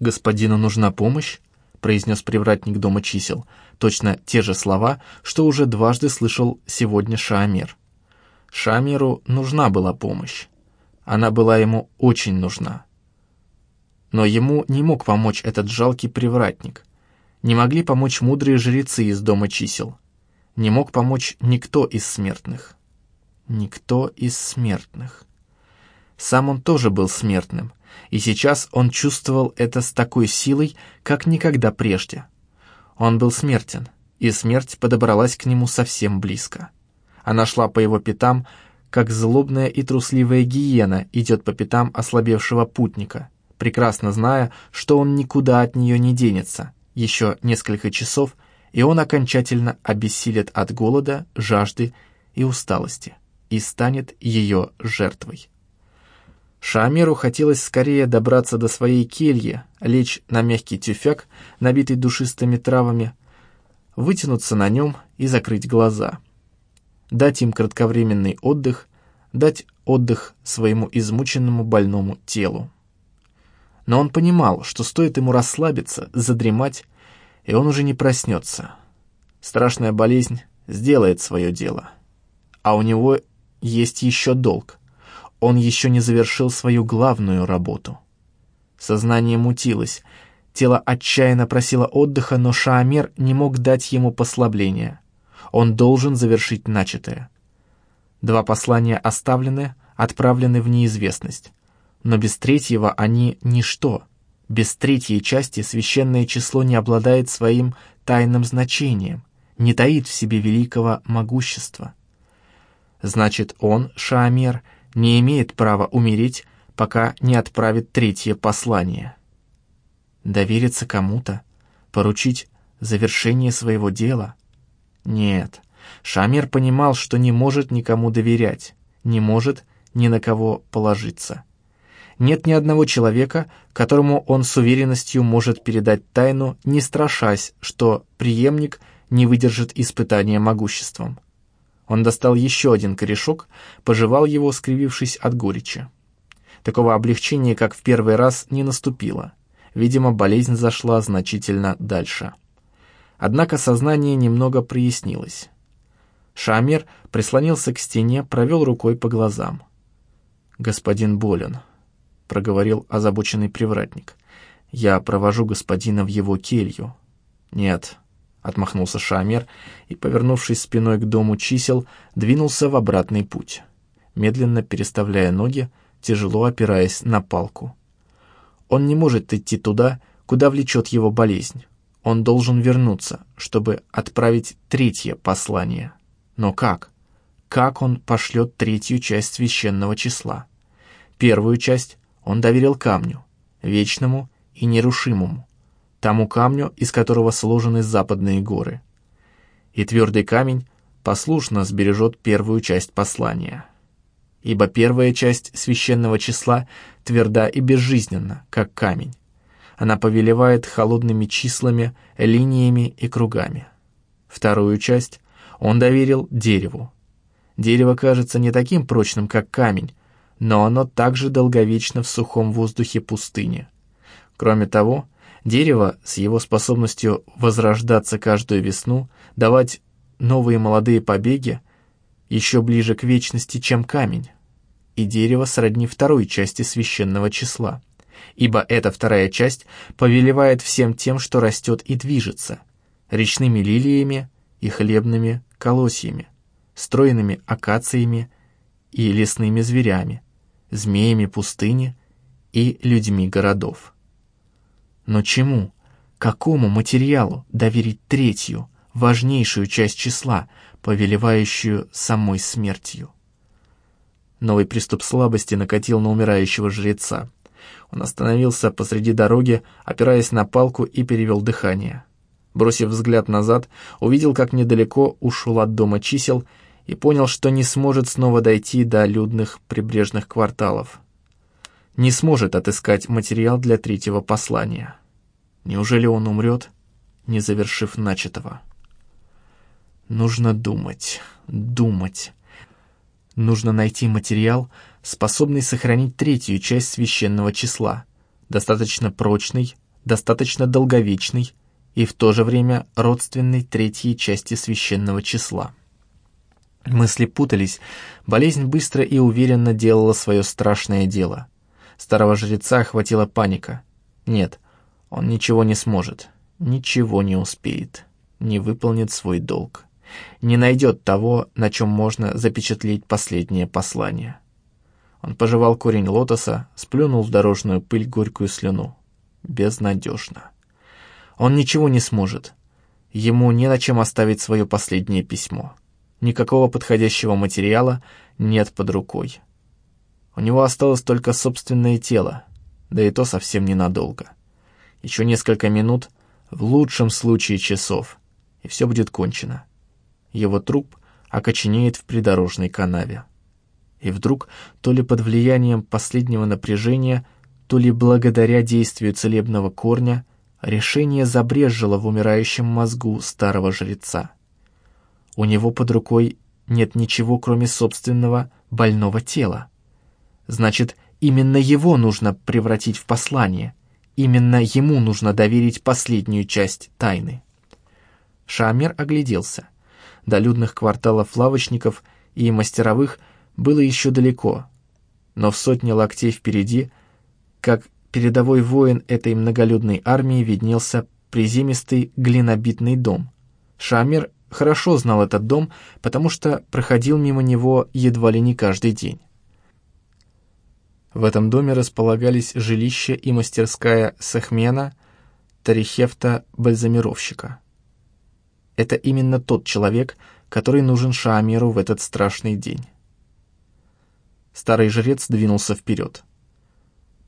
«Господину нужна помощь?» — произнес привратник дома чисел. Точно те же слова, что уже дважды слышал сегодня Шаамер. Шаамеру нужна была помощь. Она была ему очень нужна. Но ему не мог помочь этот жалкий привратник. Не могли помочь мудрые жрецы из дома чисел. Не мог помочь никто из смертных. Никто из смертных. Сам он тоже был смертным, и сейчас он чувствовал это с такой силой, как никогда прежде. Он был смертен, и смерть подобралась к нему совсем близко. Она шла по его пятам, как злобная и трусливая гиена идет по пятам ослабевшего путника, прекрасно зная, что он никуда от нее не денется. Еще несколько часов, и он окончательно обессилит от голода, жажды и усталости и станет ее жертвой. Шамиру хотелось скорее добраться до своей кельи, лечь на мягкий тюфяк, набитый душистыми травами, вытянуться на нем и закрыть глаза. Дать им кратковременный отдых, дать отдых своему измученному больному телу. Но он понимал, что стоит ему расслабиться, задремать, и он уже не проснется. Страшная болезнь сделает свое дело. А у него есть еще долг — он еще не завершил свою главную работу. Сознание мутилось, тело отчаянно просило отдыха, но Шаамер не мог дать ему послабления. Он должен завершить начатое. Два послания оставлены, отправлены в неизвестность. Но без третьего они ничто. Без третьей части священное число не обладает своим тайным значением, не таит в себе великого могущества. Значит, он, Шаамер, не имеет права умереть, пока не отправит третье послание. Довериться кому-то, поручить завершение своего дела? Нет, Шамир понимал, что не может никому доверять, не может ни на кого положиться. Нет ни одного человека, которому он с уверенностью может передать тайну, не страшась, что преемник не выдержит испытания могуществом. Он достал еще один корешок, пожевал его, скривившись от горечи. Такого облегчения, как в первый раз, не наступило. Видимо, болезнь зашла значительно дальше. Однако сознание немного прояснилось. Шамер прислонился к стене, провел рукой по глазам. «Господин болен», — проговорил озабоченный привратник. «Я провожу господина в его келью». «Нет, отмахнулся Шамер и, повернувшись спиной к дому чисел, двинулся в обратный путь, медленно переставляя ноги, тяжело опираясь на палку. Он не может идти туда, куда влечет его болезнь. Он должен вернуться, чтобы отправить третье послание. Но как? Как он пошлет третью часть священного числа? Первую часть он доверил камню, вечному и нерушимому, тому камню, из которого сложены западные горы. И твердый камень послушно сбережет первую часть послания. Ибо первая часть священного числа тверда и безжизненна, как камень. Она повелевает холодными числами, линиями и кругами. Вторую часть он доверил дереву. Дерево кажется не таким прочным, как камень, но оно также долговечно в сухом воздухе пустыни. Кроме того, Дерево с его способностью возрождаться каждую весну, давать новые молодые побеги, еще ближе к вечности, чем камень. И дерево сродни второй части священного числа, ибо эта вторая часть повелевает всем тем, что растет и движется, речными лилиями и хлебными колосьями, стройными акациями и лесными зверями, змеями пустыни и людьми городов. Но чему, какому материалу доверить третью, важнейшую часть числа, повелевающую самой смертью? Новый приступ слабости накатил на умирающего жреца. Он остановился посреди дороги, опираясь на палку и перевел дыхание. Бросив взгляд назад, увидел, как недалеко ушел от дома чисел и понял, что не сможет снова дойти до людных прибрежных кварталов не сможет отыскать материал для третьего послания. Неужели он умрет, не завершив начатого? Нужно думать, думать. Нужно найти материал, способный сохранить третью часть священного числа, достаточно прочный, достаточно долговечный и в то же время родственный третьей части священного числа. Мысли путались, болезнь быстро и уверенно делала свое страшное дело. Старого жреца охватила паника. Нет, он ничего не сможет, ничего не успеет, не выполнит свой долг, не найдет того, на чем можно запечатлеть последнее послание. Он пожевал корень лотоса, сплюнул в дорожную пыль горькую слюну. Безнадежно. Он ничего не сможет. Ему не на чем оставить свое последнее письмо. Никакого подходящего материала нет под рукой. У него осталось только собственное тело, да и то совсем ненадолго. Еще несколько минут, в лучшем случае часов, и все будет кончено. Его труп окоченеет в придорожной канаве. И вдруг, то ли под влиянием последнего напряжения, то ли благодаря действию целебного корня, решение забрежило в умирающем мозгу старого жреца. У него под рукой нет ничего, кроме собственного больного тела. Значит, именно его нужно превратить в послание. Именно ему нужно доверить последнюю часть тайны. Шамер огляделся. До людных кварталов лавочников и мастеровых было еще далеко, но в сотне локтей впереди, как передовой воин этой многолюдной армии, виднелся приземистый глинобитный дом. Шамер хорошо знал этот дом, потому что проходил мимо него едва ли не каждый день. В этом доме располагались жилище и мастерская Сахмена, Тарихефта-бальзамировщика. Это именно тот человек, который нужен Шаамиру в этот страшный день. Старый жрец двинулся вперед.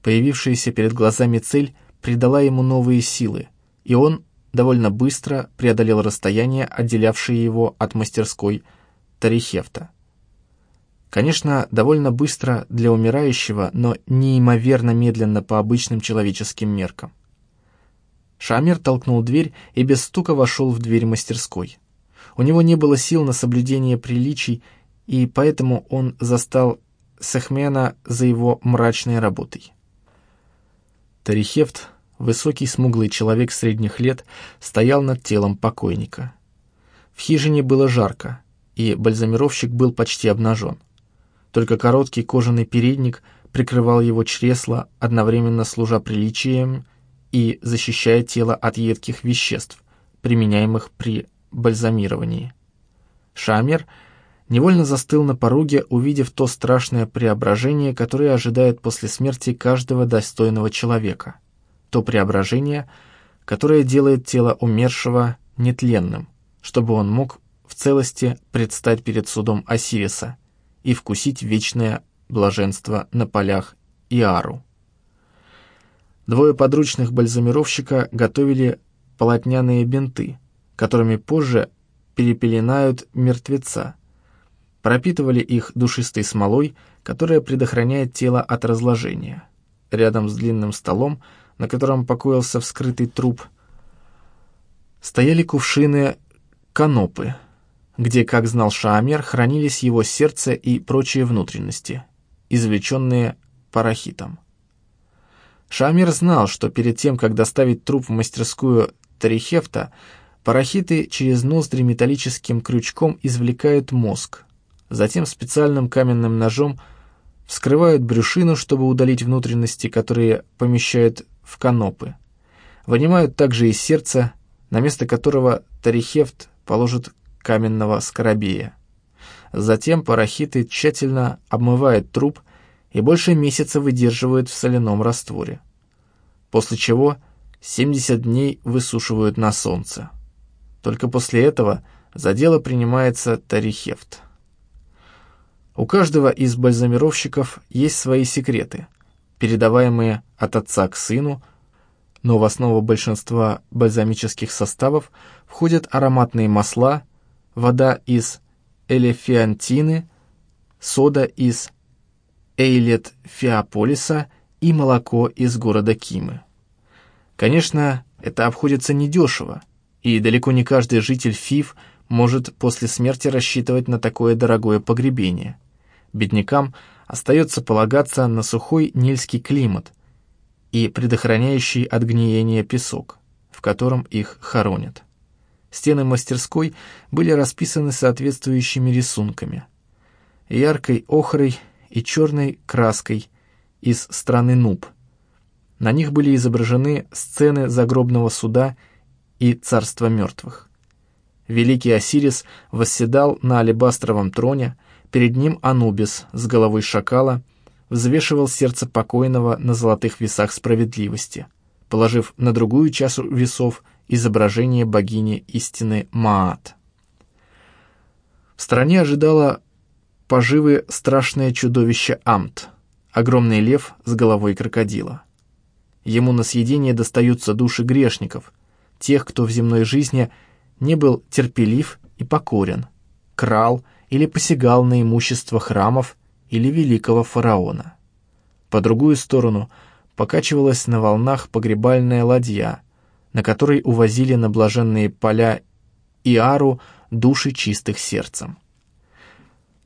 Появившаяся перед глазами цель придала ему новые силы, и он довольно быстро преодолел расстояние, отделявшее его от мастерской Тарихефта. Конечно, довольно быстро для умирающего, но неимоверно медленно по обычным человеческим меркам. Шамер толкнул дверь и без стука вошел в дверь мастерской. У него не было сил на соблюдение приличий, и поэтому он застал Сахмена за его мрачной работой. Тарихефт Высокий смуглый человек средних лет стоял над телом покойника. В хижине было жарко, и бальзамировщик был почти обнажен. Только короткий кожаный передник прикрывал его чресло, одновременно служа приличием и защищая тело от едких веществ, применяемых при бальзамировании. Шамер невольно застыл на пороге, увидев то страшное преображение, которое ожидает после смерти каждого достойного человека — то преображение, которое делает тело умершего нетленным, чтобы он мог в целости предстать перед судом Осириса и вкусить вечное блаженство на полях Иару. Двое подручных бальзамировщика готовили полотняные бинты, которыми позже перепеленают мертвеца, пропитывали их душистой смолой, которая предохраняет тело от разложения. Рядом с длинным столом на котором покоился вскрытый труп, стояли кувшины канопы, где, как знал Шаамер, хранились его сердце и прочие внутренности, извлеченные парахитом. Шаамер знал, что перед тем, как доставить труп в мастерскую Тарихефта, парахиты через ноздри металлическим крючком извлекают мозг, затем специальным каменным ножом вскрывают брюшину, чтобы удалить внутренности, которые помещают в канопы. Вынимают также из сердца, на место которого Тарихефт положит каменного скоробея. Затем парахиты тщательно обмывают труп и больше месяца выдерживают в соляном растворе. После чего 70 дней высушивают на солнце. Только после этого за дело принимается Тарихефт. У каждого из бальзамировщиков есть свои секреты, передаваемые от отца к сыну, но в основу большинства бальзамических составов входят ароматные масла, вода из элефиантины, сода из эйлет Феополиса и молоко из города Кимы. Конечно, это обходится недешево, и далеко не каждый житель Фив может после смерти рассчитывать на такое дорогое погребение. Беднякам – остается полагаться на сухой нильский климат и предохраняющий от гниения песок, в котором их хоронят. Стены мастерской были расписаны соответствующими рисунками. Яркой охрой и черной краской из страны Нуб. На них были изображены сцены загробного суда и царства мертвых. Великий Осирис восседал на алебастровом троне, перед ним Анубис с головой шакала взвешивал сердце покойного на золотых весах справедливости, положив на другую чашу весов изображение богини истины Маат. В стране ожидало поживы страшное чудовище Амт, огромный лев с головой крокодила. Ему на съедение достаются души грешников, тех, кто в земной жизни не был терпелив и покорен, крал или посягал на имущество храмов или великого фараона. По другую сторону покачивалась на волнах погребальная ладья, на которой увозили на блаженные поля Иару души чистых сердцем.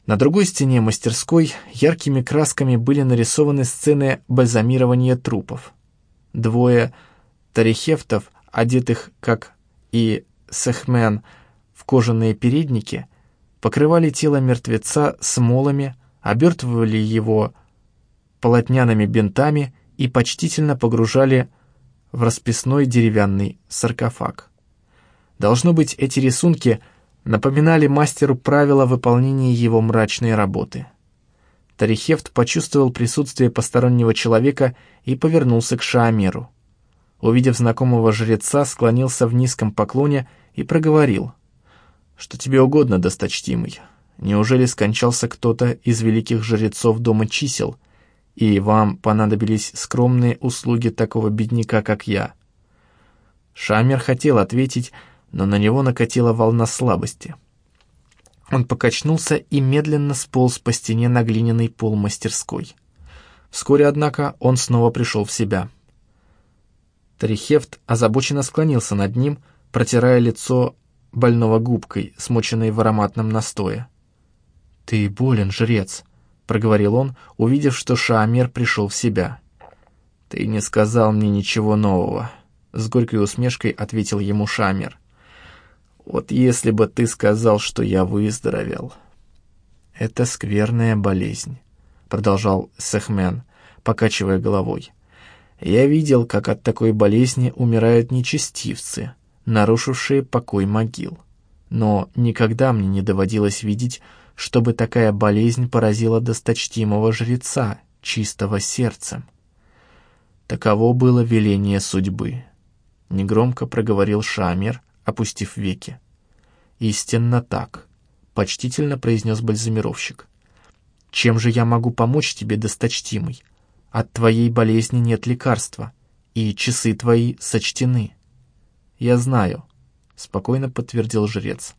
На другой стене мастерской яркими красками были нарисованы сцены бальзамирования трупов. Двое тарихефтов, одетых, как и Сехмен, в кожаные передники, покрывали тело мертвеца смолами, обертывали его полотняными бинтами и почтительно погружали в расписной деревянный саркофаг. Должно быть, эти рисунки напоминали мастеру правила выполнения его мрачной работы. Тарихефт почувствовал присутствие постороннего человека и повернулся к Шаамеру. Увидев знакомого жреца, склонился в низком поклоне и проговорил. «Что тебе угодно, досточтимый? Неужели скончался кто-то из великих жрецов Дома чисел, и вам понадобились скромные услуги такого бедняка, как я?» Шамер хотел ответить, но на него накатила волна слабости. Он покачнулся и медленно сполз по стене на глиняный пол мастерской. Вскоре, однако, он снова пришел в себя. Тарихефт озабоченно склонился над ним, протирая лицо больного губкой, смоченной в ароматном настое. «Ты болен, жрец», — проговорил он, увидев, что Шаамер пришел в себя. «Ты не сказал мне ничего нового», — с горькой усмешкой ответил ему Шамер. «Вот если бы ты сказал, что я выздоровел». «Это скверная болезнь», — продолжал Сехмен, покачивая головой. «Я видел, как от такой болезни умирают нечестивцы, нарушившие покой могил. Но никогда мне не доводилось видеть, чтобы такая болезнь поразила досточтимого жреца, чистого сердцем. Таково было веление судьбы. Негромко проговорил Шамер, опустив веки. «Истинно так», — почтительно произнес бальзамировщик. «Чем же я могу помочь тебе, досточтимый? От твоей болезни нет лекарства, и часы твои сочтены». «Я знаю», — спокойно подтвердил жрец.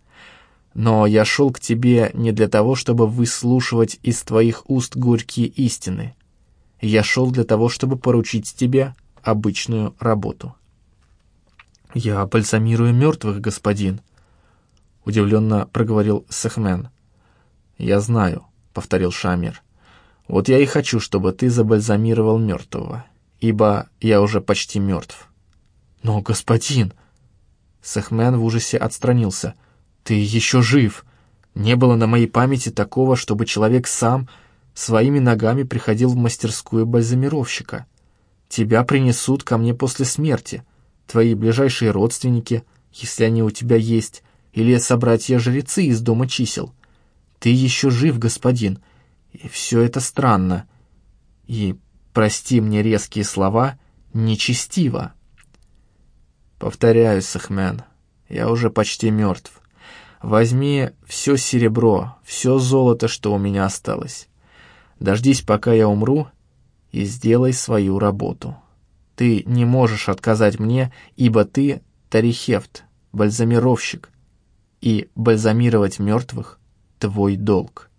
«Но я шел к тебе не для того, чтобы выслушивать из твоих уст горькие истины. Я шел для того, чтобы поручить тебе обычную работу». «Я бальзамирую мертвых, господин», — удивленно проговорил Сахмен. «Я знаю», — повторил Шамир. «Вот я и хочу, чтобы ты забальзамировал мертвого, ибо я уже почти мертв». «Но, господин...» Сахмен в ужасе отстранился. «Ты еще жив! Не было на моей памяти такого, чтобы человек сам своими ногами приходил в мастерскую бальзамировщика. Тебя принесут ко мне после смерти, твои ближайшие родственники, если они у тебя есть, или собратья-жрецы из дома чисел. Ты еще жив, господин, и все это странно. И, прости мне резкие слова, нечестиво». Повторяю, Сахмен, я уже почти мертв. Возьми все серебро, все золото, что у меня осталось. Дождись, пока я умру, и сделай свою работу. Ты не можешь отказать мне, ибо ты Тарихефт, бальзамировщик, и бальзамировать мертвых — твой долг.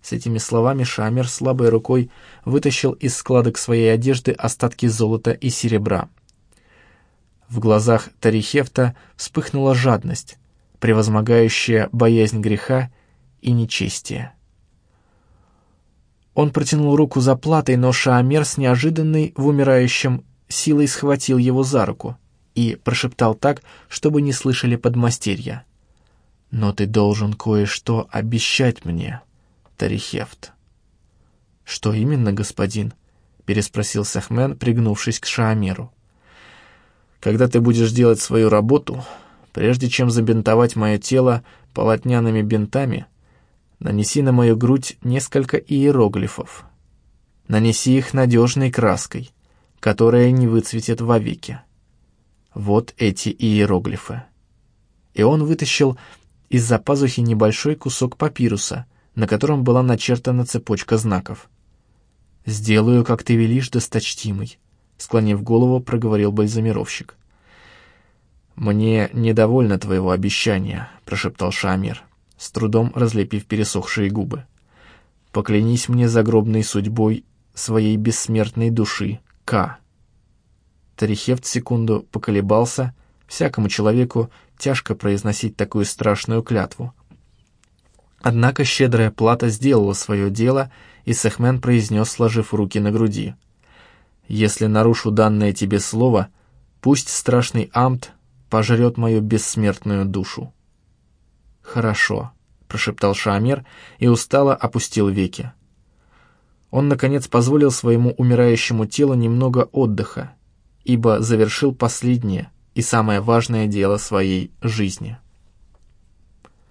С этими словами Шамер слабой рукой вытащил из складок своей одежды остатки золота и серебра — в глазах Тарихефта вспыхнула жадность, превозмогающая боязнь греха и нечестия. Он протянул руку за платой, но Шаамер с неожиданной в умирающем силой схватил его за руку и прошептал так, чтобы не слышали подмастерья. «Но ты должен кое-что обещать мне, Тарихефт». «Что именно, господин?» — переспросил Сахмен, пригнувшись к Шаамеру. «Когда ты будешь делать свою работу, прежде чем забинтовать мое тело полотняными бинтами, нанеси на мою грудь несколько иероглифов. Нанеси их надежной краской, которая не выцветет вовеки. Вот эти иероглифы». И он вытащил из-за пазухи небольшой кусок папируса, на котором была начертана цепочка знаков. «Сделаю, как ты велишь, досточтимый», — склонив голову, проговорил бальзамировщик. «Мне недовольно твоего обещания», — прошептал Шамир, с трудом разлепив пересохшие губы. «Поклянись мне загробной судьбой своей бессмертной души, К». Тарихевт секунду поколебался, всякому человеку тяжко произносить такую страшную клятву. Однако щедрая плата сделала свое дело — и Сехмен произнес, сложив руки на груди. «Если нарушу данное тебе слово, пусть страшный амт пожрет мою бессмертную душу». «Хорошо», — прошептал Шамер и устало опустил веки. Он, наконец, позволил своему умирающему телу немного отдыха, ибо завершил последнее и самое важное дело своей жизни —